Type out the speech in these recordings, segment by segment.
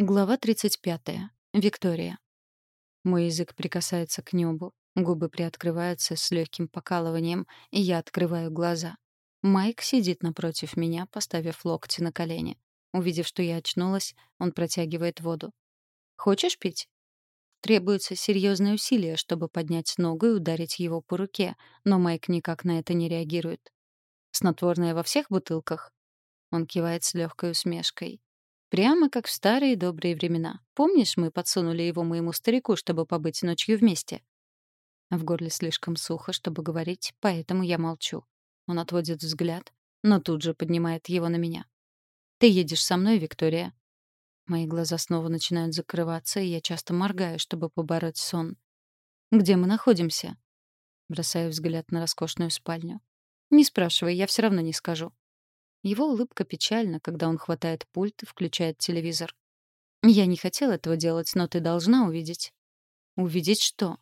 Глава 35. Виктория. Мой язык прикасается к небу, губы приоткрываются с легким покалыванием, и я открываю глаза. Майк сидит напротив меня, поставив локти на колени. Увидев, что я очнулась, он протягивает воду. «Хочешь пить?» Требуется серьезное усилие, чтобы поднять ногу и ударить его по руке, но Майк никак на это не реагирует. «Снотворное во всех бутылках?» Он кивает с легкой усмешкой. Прямо как в старые добрые времена. Помнишь, мы подсунули его моему старику, чтобы побыть ночью вместе? В горле слишком сухо, чтобы говорить, поэтому я молчу. Он отводит взгляд, но тут же поднимает его на меня. «Ты едешь со мной, Виктория?» Мои глаза снова начинают закрываться, и я часто моргаю, чтобы побороть сон. «Где мы находимся?» Бросаю взгляд на роскошную спальню. «Не спрашивай, я все равно не скажу. Его улыбка печальна, когда он хватает пульт и включает телевизор. «Я не хотел этого делать, но ты должна увидеть». «Увидеть что?»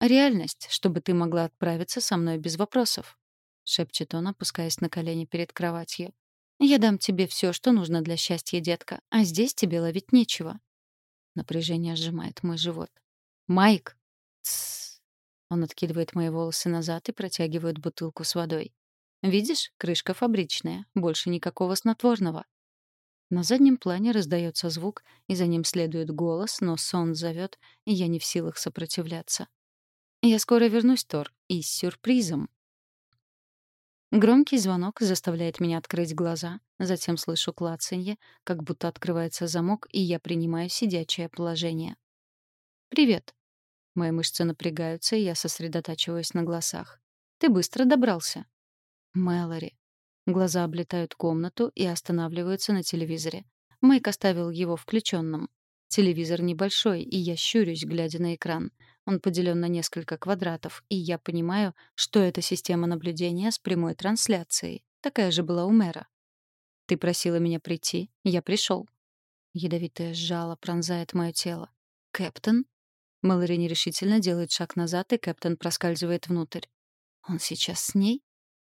«Реальность, чтобы ты могла отправиться со мной без вопросов», — шепчет он, опускаясь на колени перед кроватью. «Я дам тебе все, что нужно для счастья, детка, а здесь тебе ловить нечего». Напряжение сжимает мой живот. «Майк!» «Тссс!» Он откидывает мои волосы назад и протягивает бутылку с водой. Видишь, крышка фабричная, больше никакого снотворного. На заднем плане раздается звук, и за ним следует голос, но сон зовет, и я не в силах сопротивляться. Я скоро вернусь, Тор, и с сюрпризом. Громкий звонок заставляет меня открыть глаза, затем слышу клацанье, как будто открывается замок, и я принимаю сидячее положение. «Привет». Мои мышцы напрягаются, и я сосредотачиваюсь на глазах. «Ты быстро добрался». Мэлори. Глаза облетают комнату и останавливаются на телевизоре. Майк оставил его включенным. Телевизор небольшой, и я щурюсь, глядя на экран. Он поделен на несколько квадратов, и я понимаю, что это система наблюдения с прямой трансляцией. Такая же была у мэра. «Ты просила меня прийти. Я пришел». Ядовитое жало пронзает мое тело. «Кэптон?» Мэлори нерешительно делает шаг назад, и Кэптон проскальзывает внутрь. «Он сейчас с ней?»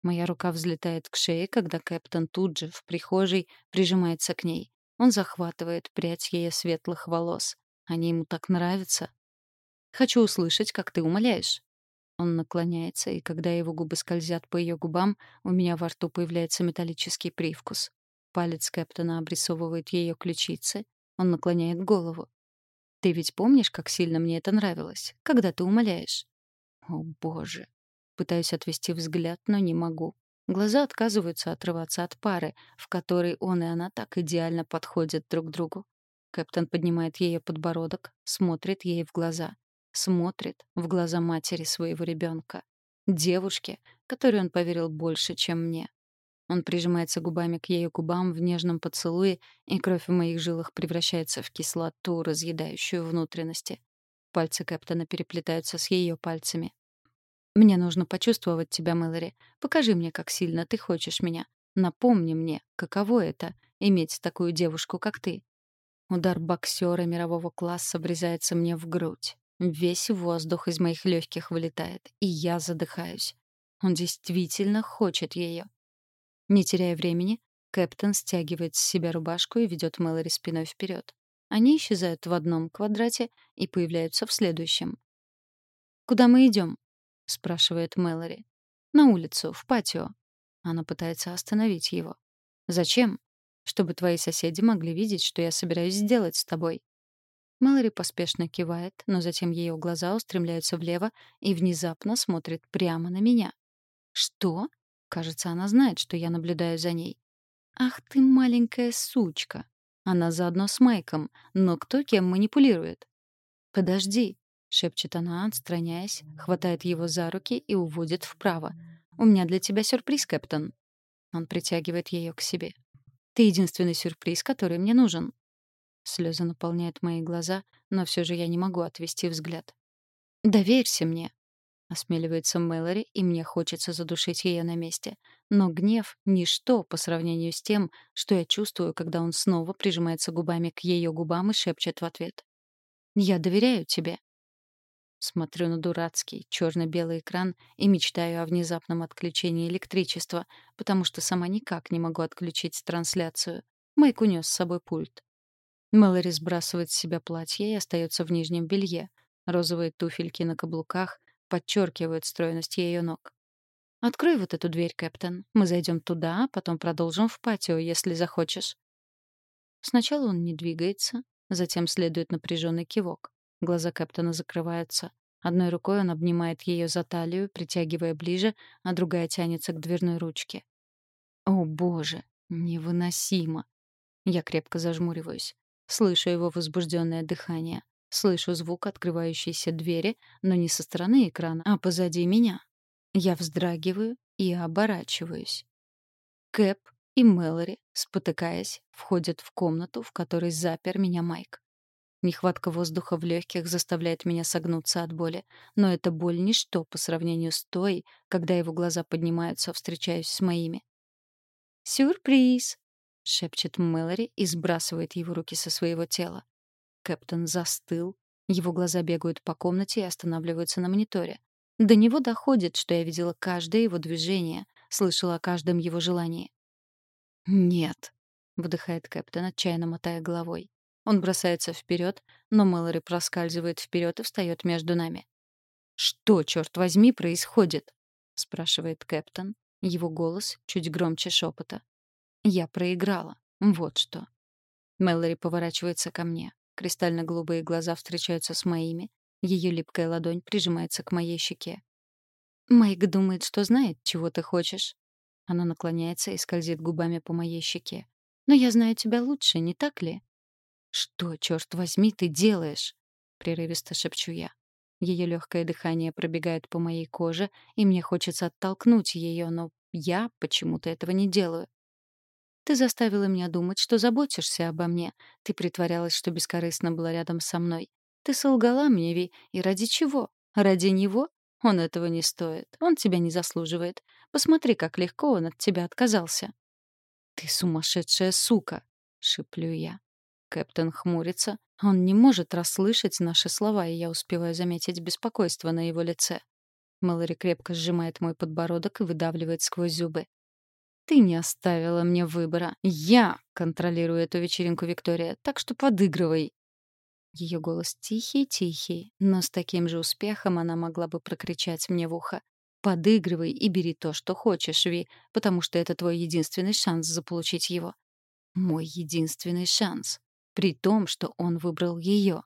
Моя рука взлетает к шее, когда Кэптон тут же, в прихожей, прижимается к ней. Он захватывает прядь ее светлых волос. Они ему так нравятся. «Хочу услышать, как ты умоляешь». Он наклоняется, и когда его губы скользят по ее губам, у меня во рту появляется металлический привкус. Палец Кэптона обрисовывает ее ключицы. Он наклоняет голову. «Ты ведь помнишь, как сильно мне это нравилось, когда ты умоляешь?» «О, боже!» Пытаюсь отвести взгляд, но не могу. Глаза отказываются отрываться от пары, в которой он и она так идеально подходят друг другу. Кэптон поднимает ее подбородок, смотрит ей в глаза. Смотрит в глаза матери своего ребенка. Девушке, которой он поверил больше, чем мне. Он прижимается губами к ее губам в нежном поцелуе, и кровь в моих жилах превращается в кислоту, разъедающую внутренности. Пальцы Кэптона переплетаются с ее пальцами. Мне нужно почувствовать тебя, Мэлори. Покажи мне, как сильно ты хочешь меня. Напомни мне, каково это — иметь такую девушку, как ты. Удар боксера мирового класса врезается мне в грудь. Весь воздух из моих легких вылетает, и я задыхаюсь. Он действительно хочет ее. Не теряя времени, Кэптон стягивает с себя рубашку и ведет Мэлори спиной вперед. Они исчезают в одном квадрате и появляются в следующем. «Куда мы идем? — спрашивает Мэлори. «На улицу, в патио». Она пытается остановить его. «Зачем?» «Чтобы твои соседи могли видеть, что я собираюсь сделать с тобой». Мэлори поспешно кивает, но затем ее глаза устремляются влево и внезапно смотрит прямо на меня. «Что?» Кажется, она знает, что я наблюдаю за ней. «Ах ты маленькая сучка!» Она заодно с Майком, но кто кем манипулирует? «Подожди», — шепчет она, отстраняясь, хватает его за руки и уводит вправо. «У меня для тебя сюрприз, Кэптон». Он притягивает ее к себе. «Ты единственный сюрприз, который мне нужен». Слезы наполняют мои глаза, но все же я не могу отвести взгляд. «Доверься мне», — осмеливается Мэлори, и мне хочется задушить ее на месте. Но гнев — ничто по сравнению с тем, что я чувствую, когда он снова прижимается губами к ее губам и шепчет в ответ. «Я доверяю тебе». Смотрю на дурацкий черно-белый экран и мечтаю о внезапном отключении электричества, потому что сама никак не могу отключить трансляцию. Майк унес с собой пульт. Мэлори сбрасывает с себя платье и остается в нижнем белье. Розовые туфельки на каблуках подчеркивают стройность ее ног. «Открой вот эту дверь, Кэптон. Мы зайдем туда, а потом продолжим в патио, если захочешь». Сначала он не двигается, затем следует напряженный кивок. Глаза Кэптона закрываются. Одной рукой он обнимает ее за талию, притягивая ближе, а другая тянется к дверной ручке. О, боже, невыносимо. Я крепко зажмуриваюсь. Слышу его возбужденное дыхание. Слышу звук открывающейся двери, но не со стороны экрана, а позади меня. Я вздрагиваю и оборачиваюсь. Кэп и Мэлори, спотыкаясь, входят в комнату, в которой запер меня Майк. Нехватка воздуха в легких заставляет меня согнуться от боли, но эта боль ничто по сравнению с той, когда его глаза поднимаются, встречаясь с моими. «Сюрприз!» — шепчет Мэлори и сбрасывает его руки со своего тела. Кэптон застыл, его глаза бегают по комнате и останавливаются на мониторе. До него доходит, что я видела каждое его движение, слышала о каждом его желании. «Нет», — выдыхает Кэптон, отчаянно мотая головой. Он бросается вперед, но Мэлори проскальзывает вперед и встает между нами. «Что, черт возьми, происходит?» — спрашивает Кэптон. Его голос чуть громче шепота. «Я проиграла. Вот что». Мэлори поворачивается ко мне. Кристально-голубые глаза встречаются с моими. Ее липкая ладонь прижимается к моей щеке. «Майк думает, что знает, чего ты хочешь». Она наклоняется и скользит губами по моей щеке. «Но я знаю тебя лучше, не так ли?» «Что, черт возьми, ты делаешь?» — прерывисто шепчу я. Ее легкое дыхание пробегает по моей коже, и мне хочется оттолкнуть ее, но я почему-то этого не делаю. Ты заставила меня думать, что заботишься обо мне. Ты притворялась, что бескорыстно была рядом со мной. Ты солгала мне, Ви, и ради чего? Ради него? Он этого не стоит. Он тебя не заслуживает. Посмотри, как легко он от тебя отказался. Ты сумасшедшая сука, шиплю я. Кэптен хмурится. Он не может расслышать наши слова, и я успеваю заметить беспокойство на его лице. Мэлори крепко сжимает мой подбородок и выдавливает сквозь зубы. «Ты не оставила мне выбора. Я контролирую эту вечеринку, Виктория, так что подыгрывай». Ее голос тихий-тихий, но с таким же успехом она могла бы прокричать мне в ухо. «Подыгрывай и бери то, что хочешь, Ви, потому что это твой единственный шанс заполучить его». Мой единственный шанс при том, что он выбрал ее.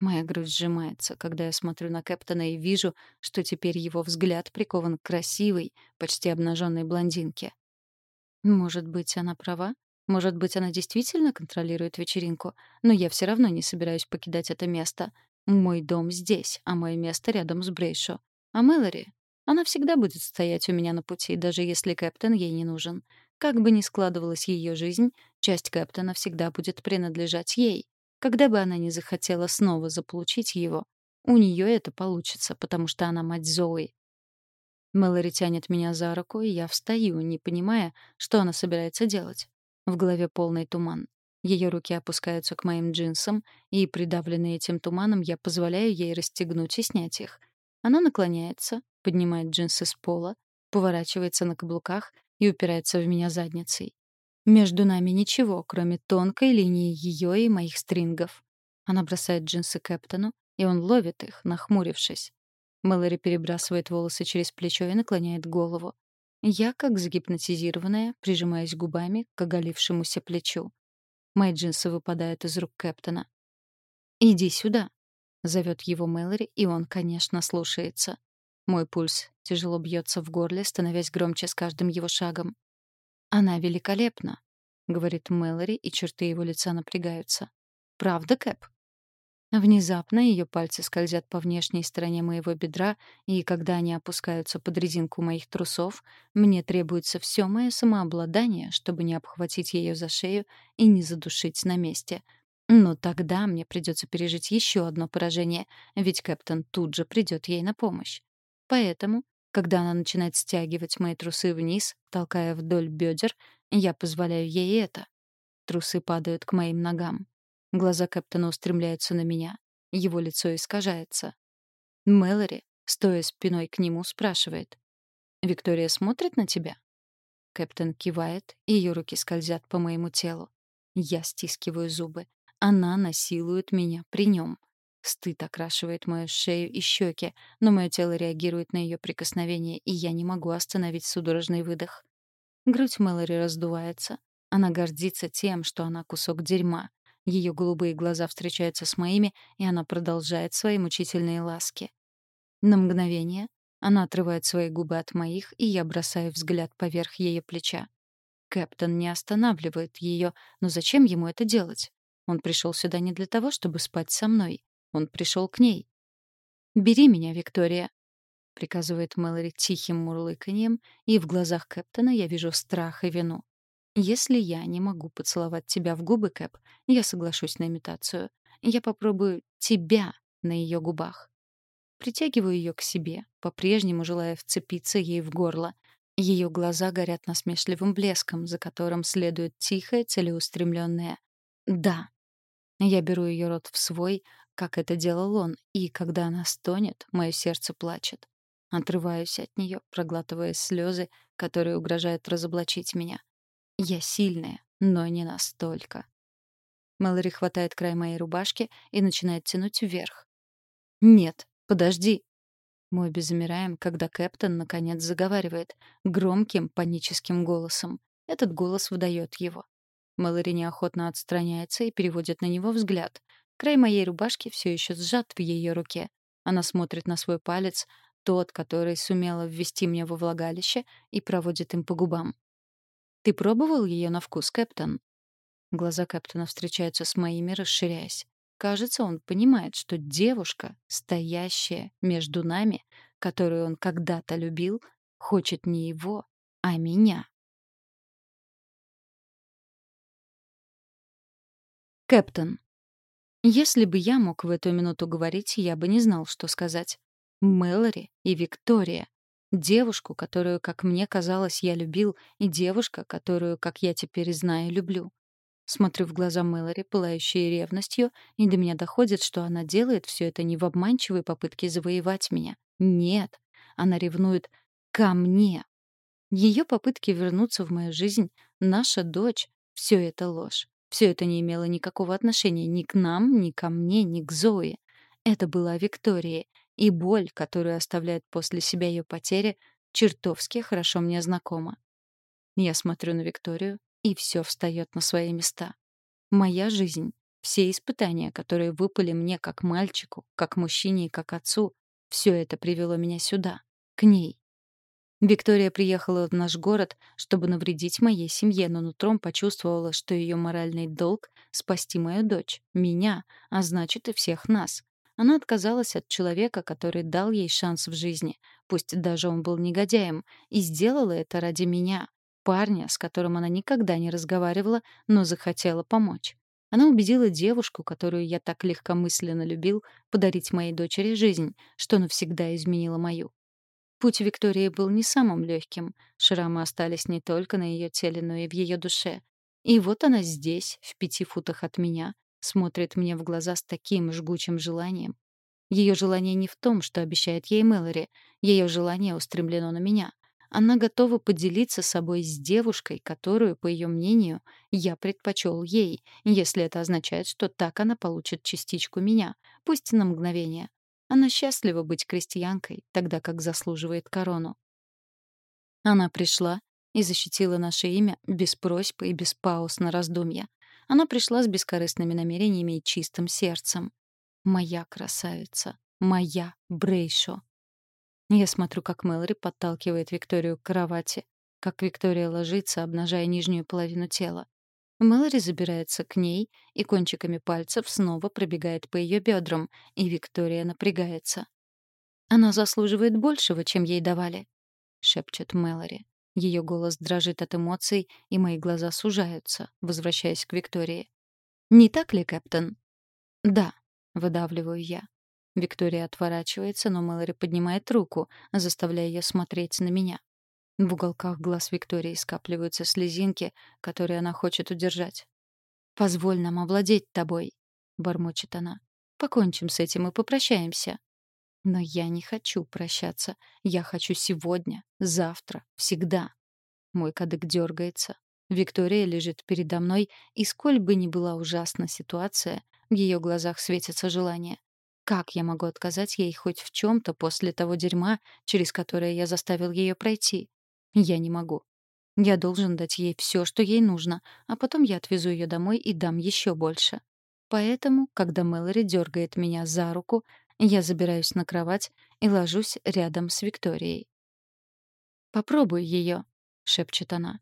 Моя грудь сжимается, когда я смотрю на Кэптона и вижу, что теперь его взгляд прикован к красивой, почти обнаженной блондинке. Может быть, она права? Может быть, она действительно контролирует вечеринку? Но я все равно не собираюсь покидать это место. Мой дом здесь, а мое место рядом с Брейшо. А Мэлори? Она всегда будет стоять у меня на пути, даже если Кэптон ей не нужен. Как бы ни складывалась ее жизнь, часть Кэптона всегда будет принадлежать ей. Когда бы она ни захотела снова заполучить его, у нее это получится, потому что она мать Зои. Мэлори тянет меня за руку, и я встаю, не понимая, что она собирается делать. В голове полный туман. Ее руки опускаются к моим джинсам, и, придавленный этим туманом, я позволяю ей расстегнуть и снять их. Она наклоняется, поднимает джинсы с пола, поворачивается на каблуках и упирается в меня задницей. Между нами ничего, кроме тонкой линии ее и моих стрингов. Она бросает джинсы Кэптону, и он ловит их, нахмурившись. Мэлори перебрасывает волосы через плечо и наклоняет голову. Я, как загипнотизированная, прижимаюсь губами к оголившемуся плечу. Мои джинсы выпадают из рук Кэптона. «Иди сюда», — зовет его Мэлори, и он, конечно, слушается. Мой пульс тяжело бьется в горле, становясь громче с каждым его шагом. «Она великолепна», — говорит Мэлори, и черты его лица напрягаются. «Правда, Кэп?» Внезапно ее пальцы скользят по внешней стороне моего бедра, и когда они опускаются под резинку моих трусов, мне требуется все мое самообладание, чтобы не обхватить ее за шею и не задушить на месте. Но тогда мне придется пережить еще одно поражение, ведь Кэптон тут же придет ей на помощь. Поэтому, когда она начинает стягивать мои трусы вниз, толкая вдоль бедер, я позволяю ей это. Трусы падают к моим ногам. Глаза Кэптона устремляются на меня. Его лицо искажается. Мэлори, стоя спиной к нему, спрашивает. «Виктория смотрит на тебя?» Кэптон кивает, и ее руки скользят по моему телу. Я стискиваю зубы. Она насилует меня при нем. Стыд окрашивает мою шею и щеки, но мое тело реагирует на ее прикосновение, и я не могу остановить судорожный выдох. Грудь Мэлори раздувается. Она гордится тем, что она кусок дерьма. Ее голубые глаза встречаются с моими, и она продолжает свои мучительные ласки. На мгновение она отрывает свои губы от моих, и я бросаю взгляд поверх ее плеча. Кэптон не останавливает ее, но зачем ему это делать? Он пришел сюда не для того, чтобы спать со мной. Он пришел к ней. «Бери меня, Виктория», — приказывает Мэлори тихим мурлыканьем, и в глазах Кэптона я вижу страх и вину. «Если я не могу поцеловать тебя в губы, Кэп, я соглашусь на имитацию. Я попробую тебя на ее губах». Притягиваю ее к себе, по-прежнему желая вцепиться ей в горло. Ее глаза горят насмешливым блеском, за которым следует тихое, целеустремленное «да». Я беру ее рот в свой, как это делал он, и когда она стонет, мое сердце плачет. Отрываюсь от нее, проглатывая слезы, которые угрожают разоблачить меня. Я сильная, но не настолько. Мэлори хватает край моей рубашки и начинает тянуть вверх. «Нет, подожди!» Мы обе замираем, когда Кэптон наконец заговаривает, громким паническим голосом. Этот голос выдает его. Мэлори неохотно отстраняется и переводит на него взгляд. Край моей рубашки все еще сжат в ее руке. Она смотрит на свой палец, тот, который сумела ввести мне во влагалище, и проводит им по губам. «Ты пробовал ее на вкус, Кэптон?» Глаза Кэптона встречаются с моими, расширяясь. Кажется, он понимает, что девушка, стоящая между нами, которую он когда-то любил, хочет не его, а меня. Кэптон. Если бы я мог в эту минуту говорить, я бы не знал, что сказать. Мэлори и Виктория. Девушку, которую, как мне казалось, я любил, и девушка, которую, как я теперь знаю, люблю. Смотрю в глаза Мэлори, пылающие ревностью, и до меня доходит, что она делает все это не в обманчивой попытке завоевать меня. Нет, она ревнует ко мне. Ее попытки вернуться в мою жизнь, наша дочь — все это ложь. Все это не имело никакого отношения ни к нам, ни ко мне, ни к Зое. Это было о Виктории, и боль, которую оставляет после себя ее потеря, чертовски хорошо мне знакома. Я смотрю на Викторию, и все встает на свои места. Моя жизнь, все испытания, которые выпали мне как мальчику, как мужчине и как отцу, все это привело меня сюда, к ней. Виктория приехала в наш город, чтобы навредить моей семье, но нутром почувствовала, что ее моральный долг — спасти мою дочь, меня, а значит и всех нас. Она отказалась от человека, который дал ей шанс в жизни, пусть даже он был негодяем, и сделала это ради меня, парня, с которым она никогда не разговаривала, но захотела помочь. Она убедила девушку, которую я так легкомысленно любил, подарить моей дочери жизнь, что навсегда изменила мою. Путь Виктории был не самым легким. Шрамы остались не только на ее теле, но и в ее душе. И вот она здесь, в пяти футах от меня, смотрит мне в глаза с таким жгучим желанием. Ее желание не в том, что обещает ей Мэлори. Ее желание устремлено на меня. Она готова поделиться собой с девушкой, которую, по ее мнению, я предпочел ей, если это означает, что так она получит частичку меня, пусть на мгновение. Она счастлива быть крестьянкой, тогда как заслуживает корону. Она пришла и защитила наше имя без просьб и без пауз на раздумья. Она пришла с бескорыстными намерениями и чистым сердцем. Моя красавица, моя Брейшо. Я смотрю, как Мэлори подталкивает Викторию к кровати, как Виктория ложится, обнажая нижнюю половину тела. Мэлори забирается к ней и кончиками пальцев снова пробегает по ее бедрам, и Виктория напрягается. «Она заслуживает большего, чем ей давали», — шепчет Мэлори. Ее голос дрожит от эмоций, и мои глаза сужаются, возвращаясь к Виктории. «Не так ли, Кэптон?» «Да», — выдавливаю я. Виктория отворачивается, но Мэлори поднимает руку, заставляя ее смотреть на меня. В уголках глаз Виктории скапливаются слезинки, которые она хочет удержать. «Позволь нам овладеть тобой», — бормочет она. «Покончим с этим и попрощаемся». Но я не хочу прощаться. Я хочу сегодня, завтра, всегда. Мой кадык дергается. Виктория лежит передо мной, и сколь бы ни была ужасна ситуация, в ее глазах светится желание. Как я могу отказать ей хоть в чем-то после того дерьма, через которое я заставил ее пройти? Я не могу. Я должен дать ей все, что ей нужно, а потом я отвезу ее домой и дам еще больше. Поэтому, когда Мэлори дергает меня за руку, я забираюсь на кровать и ложусь рядом с Викторией. «Попробуй ее», — шепчет она.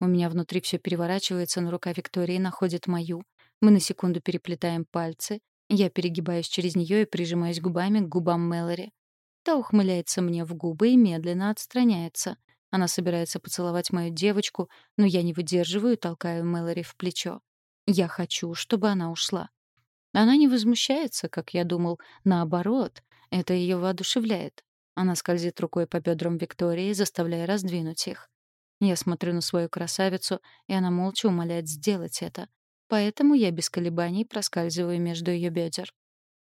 У меня внутри все переворачивается, но рука Виктории находит мою. Мы на секунду переплетаем пальцы. Я перегибаюсь через нее и прижимаюсь губами к губам Мэлори. Та ухмыляется мне в губы и медленно отстраняется. Она собирается поцеловать мою девочку, но я не выдерживаю и толкаю Мэлори в плечо. Я хочу, чтобы она ушла. Она не возмущается, как я думал. Наоборот, это ее воодушевляет. Она скользит рукой по бедрам Виктории, заставляя раздвинуть их. Я смотрю на свою красавицу, и она молча умоляет сделать это. Поэтому я без колебаний проскальзываю между ее бедер.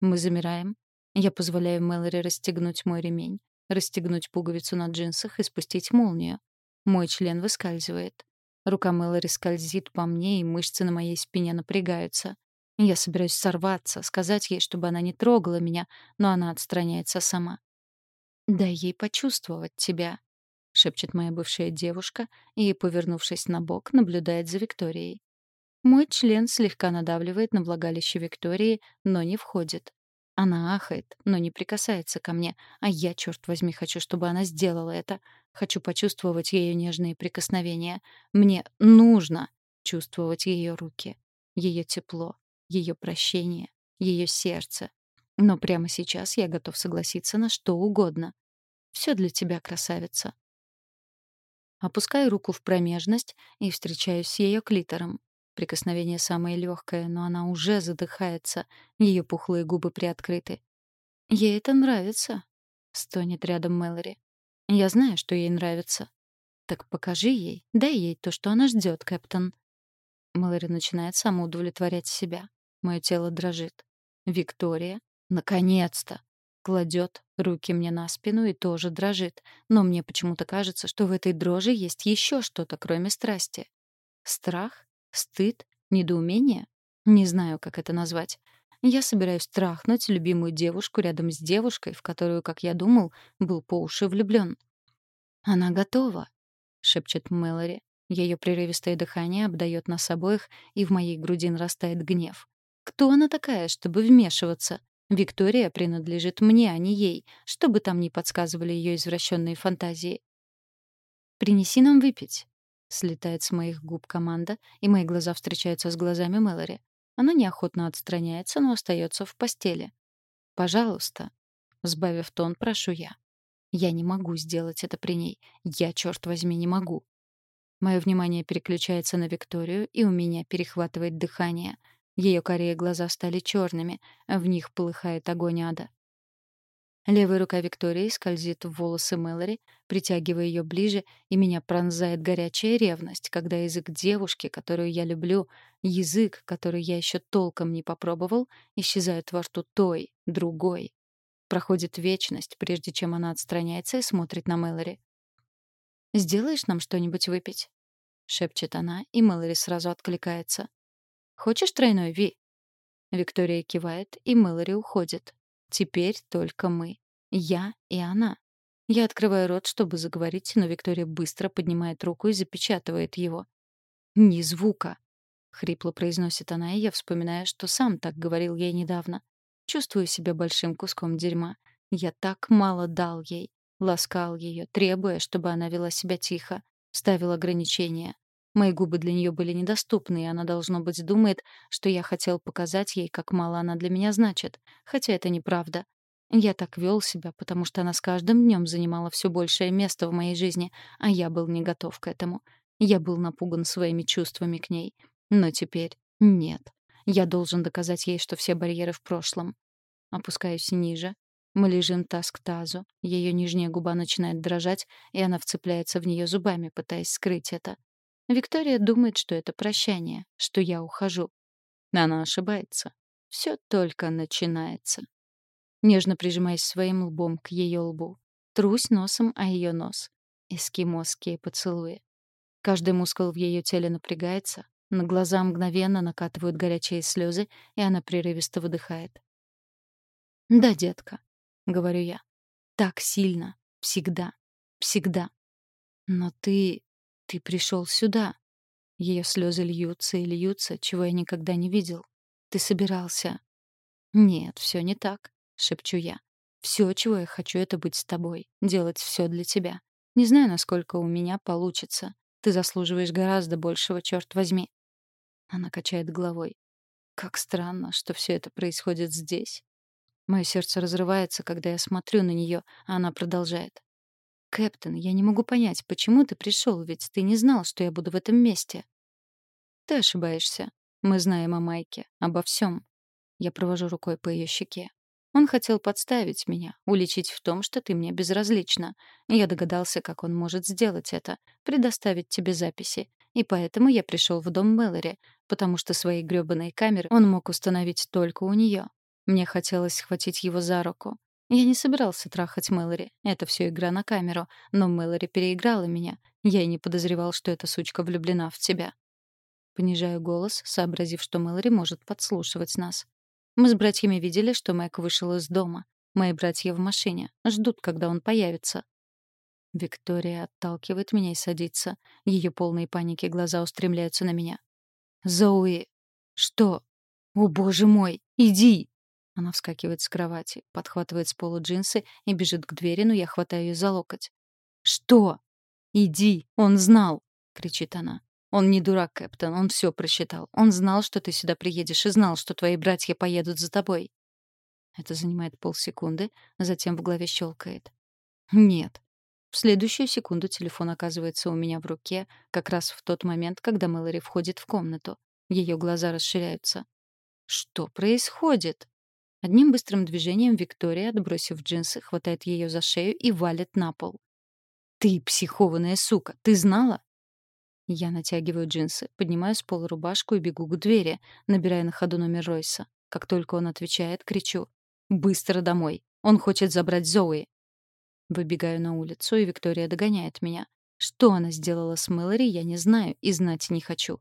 Мы замираем. Я позволяю Мэлори расстегнуть мой ремень, расстегнуть пуговицу на джинсах и спустить молнию. Мой член выскальзывает. Рука Мэлори скользит по мне, и мышцы на моей спине напрягаются. Я собираюсь сорваться, сказать ей, чтобы она не трогала меня, но она отстраняется сама. «Дай ей почувствовать тебя», — шепчет моя бывшая девушка и, повернувшись на бок, наблюдает за Викторией. Мой член слегка надавливает на влагалище Виктории, но не входит. Она ахает, но не прикасается ко мне, а я, черт возьми, хочу, чтобы она сделала это. Хочу почувствовать ее нежные прикосновения. Мне нужно чувствовать ее руки, ее тепло, ее прощение, ее сердце. Но прямо сейчас я готов согласиться на что угодно. Все для тебя, красавица. Опускаю руку в промежность и встречаюсь с ее клитором. Прикосновение самое легкое, но она уже задыхается. Ее пухлые губы приоткрыты. «Ей это нравится», — стонет рядом Мэлори. «Я знаю, что ей нравится». «Так покажи ей, дай ей то, что она ждет, Кэптон». Мэлори начинает самоудовлетворять себя. Мое тело дрожит. Виктория, наконец-то, кладет руки мне на спину и тоже дрожит. Но мне почему-то кажется, что в этой дрожи есть еще что-то, кроме страсти. Страх? Стыд? Недоумение? Не знаю, как это назвать. Я собираюсь трахнуть любимую девушку рядом с девушкой, в которую, как я думал, был по уши влюблен. «Она готова», — шепчет Мэлори. Ее прерывистое дыхание обдает нас обоих, и в моей груди нарастает гнев. Кто она такая, чтобы вмешиваться? Виктория принадлежит мне, а не ей, что бы там ни подсказывали ее извращенные фантазии. «Принеси нам выпить», — слетает с моих губ команда, и мои глаза встречаются с глазами Мэлори. Она неохотно отстраняется, но остается в постели. «Пожалуйста», — сбавив тон, прошу я. Я не могу сделать это при ней. Я, черт возьми, не могу. Мое внимание переключается на Викторию, и у меня перехватывает дыхание — ее корее глаза стали черными, а в них полыхает огонь ада. Левая рука Виктории скользит в волосы Мэлори, притягивая ее ближе, и меня пронзает горячая ревность, когда язык девушки, которую я люблю, язык, который я еще толком не попробовал, исчезает во рту той, другой. Проходит вечность, прежде чем она отстраняется и смотрит на Мэлори. «Сделаешь нам что-нибудь выпить?» — шепчет она, и Мэлори сразу откликается. Хочешь тройной, Ви?» Виктория кивает, и Мэлори уходит. Теперь только мы. Я и она. Я открываю рот, чтобы заговорить, но Виктория быстро поднимает руку и запечатывает его. «Ни звука!» — хрипло произносит она, и я вспоминаю, что сам так говорил ей недавно. Чувствую себя большим куском дерьма. Я так мало дал ей. Ласкал ее, требуя, чтобы она вела себя тихо. Ставил ограничения. Мои губы для нее были недоступны, и она, должно быть, думает, что я хотел показать ей, как мало она для меня значит. Хотя это неправда. Я так вел себя, потому что она с каждым днем занимала все большее место в моей жизни, а я был не готов к этому. Я был напуган своими чувствами к ней. Но теперь нет. Я должен доказать ей, что все барьеры в прошлом. Опускаюсь ниже. Мы лежим таз к тазу. Ее нижняя губа начинает дрожать, и она вцепляется в нее зубами, пытаясь скрыть это. Виктория думает, что это прощание, что я ухожу. Она ошибается. Все только начинается. Нежно прижимаясь своим лбом к ее лбу. Трусь носом о ее нос. Эскимосские поцелуи. Каждый мускул в ее теле напрягается, на глаза мгновенно накатывают горячие слезы, и она прерывисто выдыхает. «Да, детка», — говорю я. «Так сильно. Всегда. Всегда. Но ты... ты пришел сюда». Ее слезы льются и льются, чего я никогда не видел. «Ты собирался...» «Нет, все не так», — шепчу я. «Все, чего я хочу, это быть с тобой, делать все для тебя. Не знаю, насколько у меня получится. Ты заслуживаешь гораздо большего, черт возьми». Она качает головой. «Как странно, что все это происходит здесь. Мое сердце разрывается, когда я смотрю на нее, а она продолжает. «Кэптен, я не могу понять, почему ты пришел, ведь ты не знал, что я буду в этом месте». «Ты ошибаешься. Мы знаем о Майке, обо всем. Я провожу рукой по ее щеке. Он хотел подставить меня, уличить в том, что ты мне безразлична. Я догадался, как он может сделать это, предоставить тебе записи. И поэтому я пришел в дом Мэлори, потому что свои грёбаные камеры он мог установить только у нее. Мне хотелось схватить его за руку. Я не собирался трахать Мэлори. Это все игра на камеру. Но Мэлори переиграла меня. Я и не подозревал, что эта сучка влюблена в тебя. Понижаю голос, сообразив, что Мэлори может подслушивать нас. Мы с братьями видели, что Мэг вышел из дома. Мои братья в машине. Ждут, когда он появится. Виктория отталкивает меня и садится. Ее полные паники глаза устремляются на меня. «Зоуи!» «Что?» «О, боже мой! Иди!» Она вскакивает с кровати, подхватывает с пола джинсы и бежит к двери, но я хватаю ее за локоть. «Что?» «Иди! Он знал!» — кричит она. «Он не дурак, Кэптон, он все просчитал. Он знал, что ты сюда приедешь, и знал, что твои братья поедут за тобой». Это занимает полсекунды, затем в голове щелкает. «Нет». В следующую секунду телефон оказывается у меня в руке, как раз в тот момент, когда Мэлори входит в комнату. Ее глаза расширяются. «Что происходит?» Одним быстрым движением Виктория, отбросив джинсы, хватает ее за шею и валит на пол. «Ты психованная сука! Ты знала?» Я натягиваю джинсы, поднимаю с пола рубашку и бегу к двери, набирая на ходу номер Ройса. Как только он отвечает, кричу. «Быстро домой! Он хочет забрать Зоуи!» Выбегаю на улицу, и Виктория догоняет меня. Что она сделала с Мэлори, я не знаю и знать не хочу.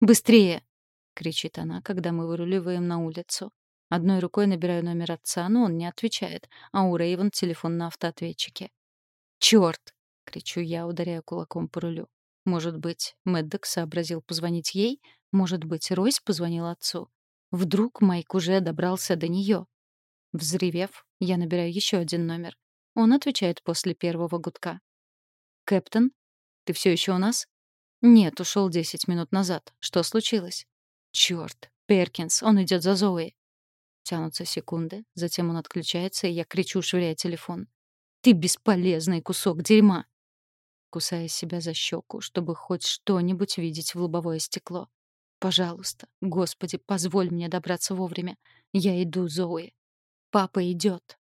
«Быстрее!» — кричит она, когда мы выруливаем на улицу. Одной рукой набираю номер отца, но он не отвечает, а у Рейвен телефон на автоответчике. «Чёрт!» — кричу я, ударяя кулаком по рулю. Может быть, Мэддок сообразил позвонить ей? Может быть, Ройс позвонил отцу? Вдруг Майк уже добрался до неё? Взревев, я набираю ещё один номер. Он отвечает после первого гудка. «Кэптон, ты всё ещё у нас?» «Нет, ушёл десять минут назад. Что случилось?» «Чёрт, Перкинс, он идёт за Зоей. Тянутся секунды, затем он отключается, и я кричу, швыряя телефон. «Ты бесполезный кусок дерьма!» Кусая себя за щеку, чтобы хоть что-нибудь видеть в лобовое стекло. «Пожалуйста, Господи, позволь мне добраться вовремя. Я иду, Зои. Папа идет.